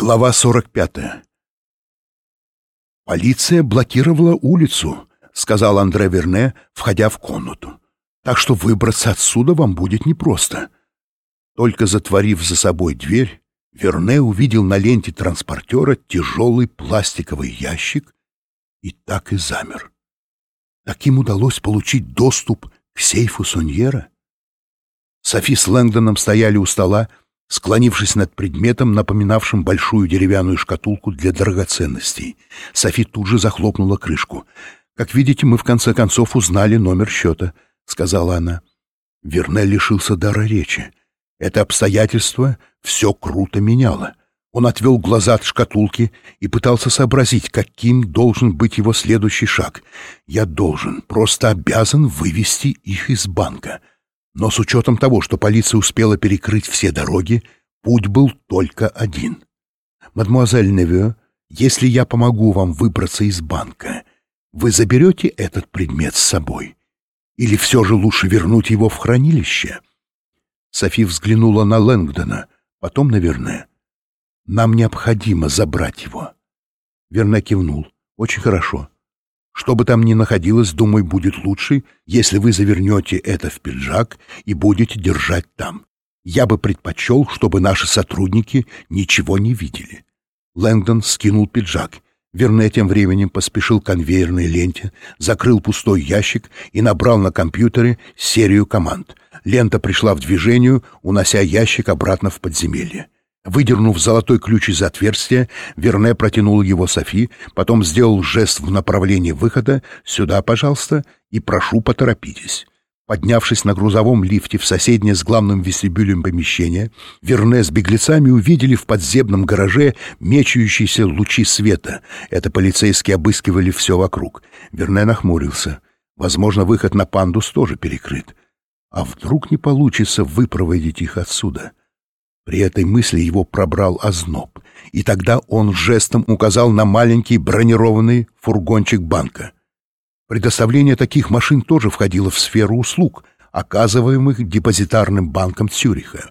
Глава 45. «Полиция блокировала улицу», — сказал Андре Верне, входя в комнату. «Так что выбраться отсюда вам будет непросто». Только затворив за собой дверь, Верне увидел на ленте транспортера тяжелый пластиковый ящик и так и замер. Таким удалось получить доступ к сейфу Соньера? Софи с Лэнгдоном стояли у стола, Склонившись над предметом, напоминавшим большую деревянную шкатулку для драгоценностей, Софи тут же захлопнула крышку. «Как видите, мы в конце концов узнали номер счета», — сказала она. Верне лишился дара речи. Это обстоятельство все круто меняло. Он отвел глаза от шкатулки и пытался сообразить, каким должен быть его следующий шаг. «Я должен, просто обязан вывести их из банка». Но с учетом того, что полиция успела перекрыть все дороги, путь был только один. «Мадемуазель Неве, если я помогу вам выбраться из банка, вы заберете этот предмет с собой? Или все же лучше вернуть его в хранилище?» Софи взглянула на Лэнгдона, потом наверное, «Нам необходимо забрать его». Верне кивнул. «Очень хорошо. Что бы там ни находилось, думаю, будет лучше, если вы завернете это в пиджак и будете держать там. Я бы предпочел, чтобы наши сотрудники ничего не видели». Лэнгдон скинул пиджак. Верне тем временем поспешил к конвейерной ленте, закрыл пустой ящик и набрал на компьютере серию команд. Лента пришла в движение, унося ящик обратно в подземелье. Выдернув золотой ключ из отверстия, Верне протянул его Софи, потом сделал жест в направлении выхода «Сюда, пожалуйста, и прошу, поторопитесь». Поднявшись на грузовом лифте в соседнее с главным вестибюлем помещение, Верне с беглецами увидели в подземном гараже мечущиеся лучи света. Это полицейские обыскивали все вокруг. Верне нахмурился. Возможно, выход на пандус тоже перекрыт. А вдруг не получится выпроводить их отсюда? При этой мысли его пробрал озноб, и тогда он жестом указал на маленький бронированный фургончик банка. Предоставление таких машин тоже входило в сферу услуг, оказываемых депозитарным банком Цюриха.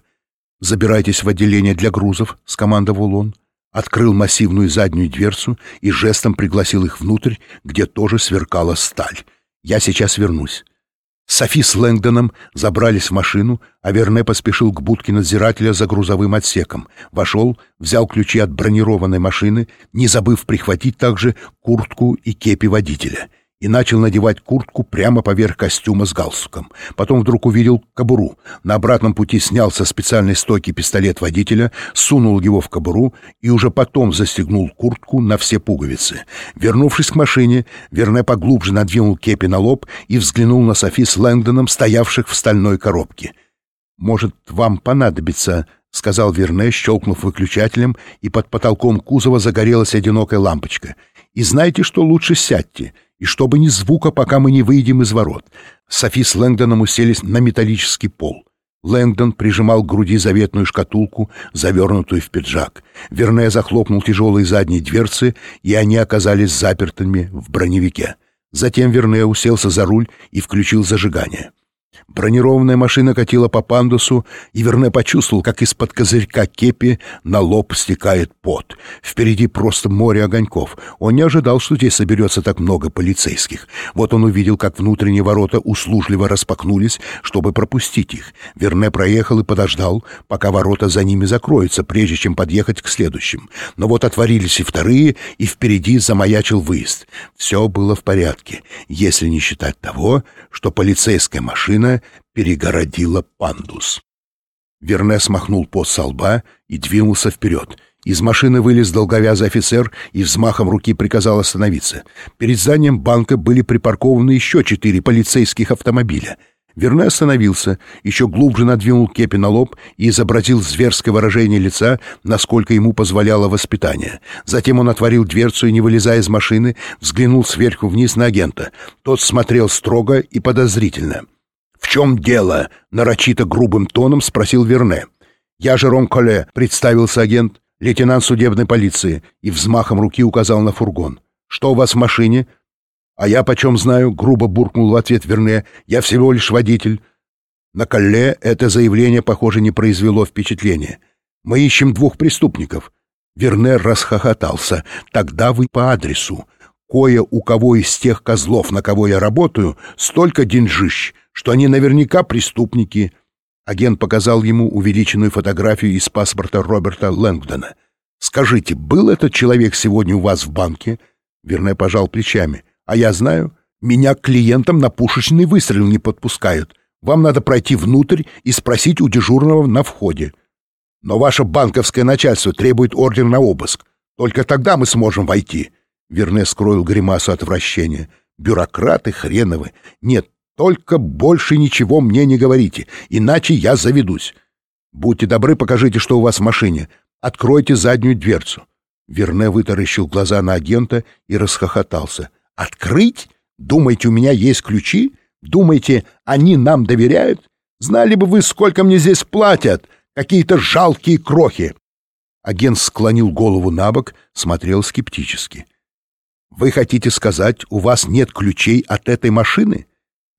«Забирайтесь в отделение для грузов», — скомандовал он. Открыл массивную заднюю дверцу и жестом пригласил их внутрь, где тоже сверкала сталь. «Я сейчас вернусь». Софи с Лэнгдоном забрались в машину, а Верне поспешил к будке надзирателя за грузовым отсеком. Вошел, взял ключи от бронированной машины, не забыв прихватить также куртку и кепи водителя — и начал надевать куртку прямо поверх костюма с галстуком. Потом вдруг увидел кобуру. На обратном пути снял со специальной стойки пистолет водителя, сунул его в кобуру и уже потом застегнул куртку на все пуговицы. Вернувшись к машине, Верне поглубже надвинул кепи на лоб и взглянул на Софи с Лэнгдоном, стоявших в стальной коробке. «Может, вам понадобится...» — сказал Верне, щелкнув выключателем, и под потолком кузова загорелась одинокая лампочка. «И знаете, что лучше сядьте?» И чтобы ни звука, пока мы не выйдем из ворот. Софи с Лэнгдоном уселись на металлический пол. Лэнгдон прижимал к груди заветную шкатулку, завернутую в пиджак. Верне захлопнул тяжелые задние дверцы, и они оказались запертыми в броневике. Затем Верне уселся за руль и включил зажигание. Бронированная машина катила по пандусу, и Верне почувствовал, как из-под козырька кепи на лоб стекает пот. Впереди просто море огоньков. Он не ожидал, что здесь соберется так много полицейских. Вот он увидел, как внутренние ворота услужливо распахнулись, чтобы пропустить их. Верне проехал и подождал, пока ворота за ними закроются, прежде чем подъехать к следующим. Но вот отворились и вторые, и впереди замаячил выезд. Все было в порядке, если не считать того, что полицейская машина перегородила пандус. Верне смахнул пот со лба и двинулся вперед. Из машины вылез долговязый офицер и взмахом руки приказал остановиться. Перед зданием банка были припаркованы еще четыре полицейских автомобиля. Верне остановился, еще глубже надвинул кепи на лоб и изобразил зверское выражение лица, насколько ему позволяло воспитание. Затем он отворил дверцу и, не вылезая из машины, взглянул сверху вниз на агента. Тот смотрел строго и подозрительно. «В чем дело?» — нарочито грубым тоном спросил Верне. «Я Жером Коле», — представился агент, лейтенант судебной полиции, и взмахом руки указал на фургон. «Что у вас в машине?» «А я почем знаю?» — грубо буркнул в ответ Верне. «Я всего лишь водитель». На Колле это заявление, похоже, не произвело впечатления. «Мы ищем двух преступников». Вернер расхохотался. «Тогда вы по адресу. Кое у кого из тех козлов, на кого я работаю, столько деньжищ, что они наверняка преступники». Агент показал ему увеличенную фотографию из паспорта Роберта Лэнгдона. «Скажите, был этот человек сегодня у вас в банке?» Верне пожал плечами. «А я знаю. Меня клиентам на пушечный выстрел не подпускают. Вам надо пройти внутрь и спросить у дежурного на входе. Но ваше банковское начальство требует ордер на обыск. Только тогда мы сможем войти». Верне скроил гримасу отвращения. «Бюрократы хреновы. Нет, только больше ничего мне не говорите, иначе я заведусь. Будьте добры, покажите, что у вас в машине. Откройте заднюю дверцу». Верне вытаращил глаза на агента и расхохотался. «Открыть? Думаете, у меня есть ключи? Думаете, они нам доверяют? Знали бы вы, сколько мне здесь платят! Какие-то жалкие крохи!» Агент склонил голову на бок, смотрел скептически. «Вы хотите сказать, у вас нет ключей от этой машины?»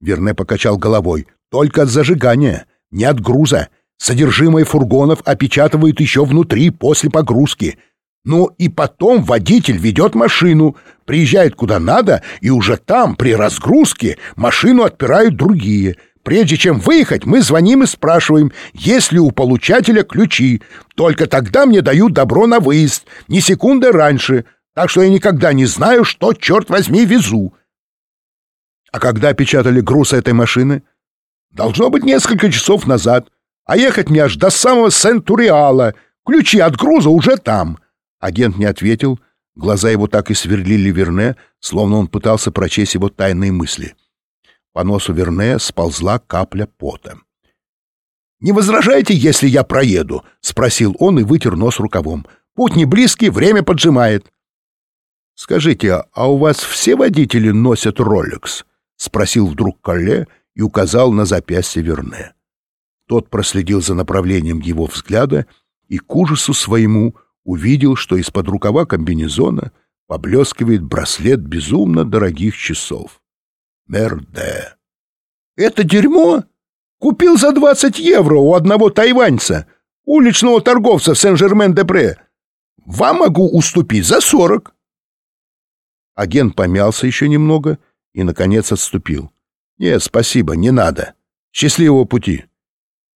Верне покачал головой. «Только от зажигания, не от груза. Содержимое фургонов опечатывают еще внутри, после погрузки. Ну и потом водитель ведет машину, приезжает куда надо, и уже там, при разгрузке, машину отпирают другие. Прежде чем выехать, мы звоним и спрашиваем, есть ли у получателя ключи. Только тогда мне дают добро на выезд, ни секунды раньше. Так что я никогда не знаю, что, черт возьми, везу. А когда печатали груз этой машины? Должно быть несколько часов назад. А ехать мне аж до самого Сент-Туриала. Ключи от груза уже там. Агент не ответил. Глаза его так и сверлили Верне, словно он пытался прочесть его тайные мысли. По носу Верне сползла капля пота. «Не возражайте, если я проеду?» — спросил он и вытер нос рукавом. «Путь не близкий, время поджимает». «Скажите, а у вас все водители носят Ролекс?» — спросил вдруг Калле и указал на запястье Верне. Тот проследил за направлением его взгляда и к ужасу своему увидел, что из-под рукава комбинезона поблескивает браслет безумно дорогих часов. Мерде. «Это дерьмо? Купил за двадцать евро у одного тайваньца, уличного торговца в Сен-Жермен-де-Пре. Вам могу уступить за сорок». Агент помялся еще немного и, наконец, отступил. «Нет, спасибо, не надо. Счастливого пути!»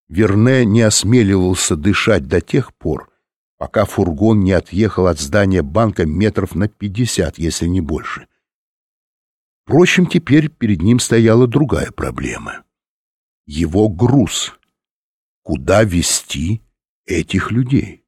Верне не осмеливался дышать до тех пор, пока фургон не отъехал от здания банка метров на пятьдесят, если не больше. Впрочем, теперь перед ним стояла другая проблема. Его груз. Куда везти этих людей?